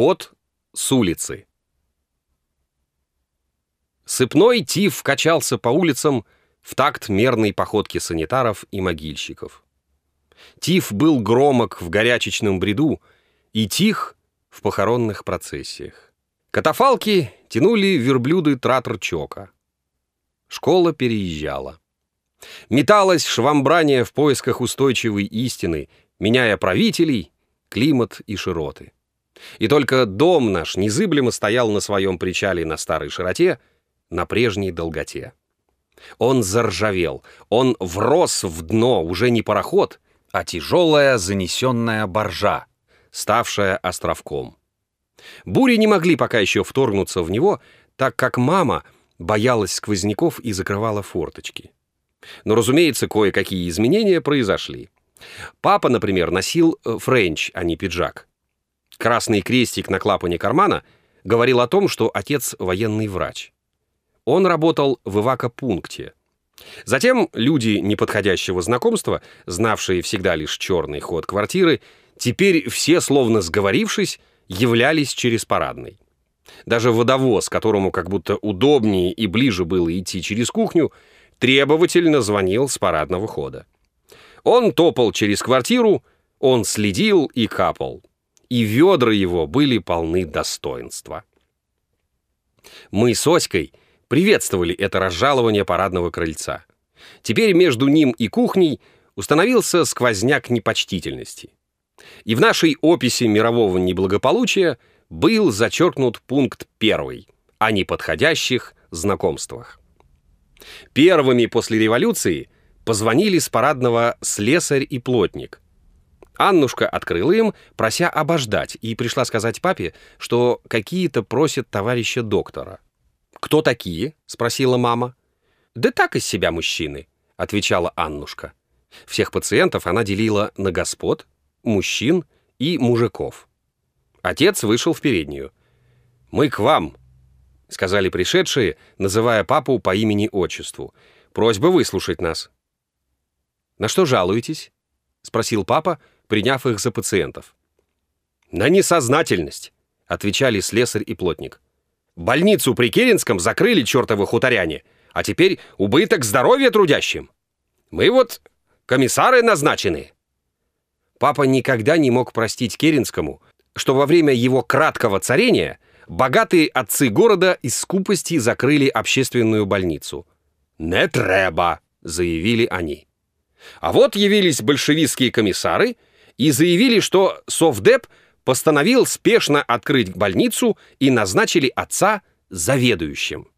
Уход с улицы. Сыпной тиф качался по улицам в такт мерной походки санитаров и могильщиков. Тиф был громок в горячечном бреду и тих в похоронных процессиях. Катафалки тянули верблюды Траторчока. Школа переезжала. Металась швамбрание в поисках устойчивой истины, меняя правителей, климат и широты. И только дом наш незыблемо стоял на своем причале на старой широте, на прежней долготе. Он заржавел, он врос в дно, уже не пароход, а тяжелая занесенная боржа, ставшая островком. Бури не могли пока еще вторгнуться в него, так как мама боялась сквозняков и закрывала форточки. Но, разумеется, кое-какие изменения произошли. Папа, например, носил э, френч, а не пиджак. Красный крестик на клапане кармана говорил о том, что отец военный врач. Он работал в эвакопункте. Затем люди неподходящего знакомства, знавшие всегда лишь черный ход квартиры, теперь все, словно сговорившись, являлись через парадный. Даже водовоз, которому как будто удобнее и ближе было идти через кухню, требовательно звонил с парадного хода. Он топал через квартиру, он следил и капал. И ведра его были полны достоинства. Мы с Оськой приветствовали это разжалование парадного крыльца. Теперь между ним и кухней установился сквозняк непочтительности. И в нашей описи мирового неблагополучия был зачеркнут пункт первый о неподходящих знакомствах. Первыми после революции позвонили с парадного слесарь и плотник. Аннушка открыла им, прося обождать, и пришла сказать папе, что какие-то просят товарища доктора. «Кто такие?» — спросила мама. «Да так из себя мужчины», — отвечала Аннушка. Всех пациентов она делила на господ, мужчин и мужиков. Отец вышел в переднюю. «Мы к вам», — сказали пришедшие, называя папу по имени-отчеству. «Просьба выслушать нас». «На что жалуетесь?» — спросил папа, приняв их за пациентов. «На несознательность», — отвечали слесарь и плотник. «Больницу при Керенском закрыли чертовы хуторяне, а теперь убыток здоровья трудящим. Мы вот комиссары назначены». Папа никогда не мог простить Керенскому, что во время его краткого царения богатые отцы города из скупости закрыли общественную больницу. «Не треба», — заявили они. А вот явились большевистские комиссары и заявили, что Совдеп постановил спешно открыть больницу и назначили отца заведующим.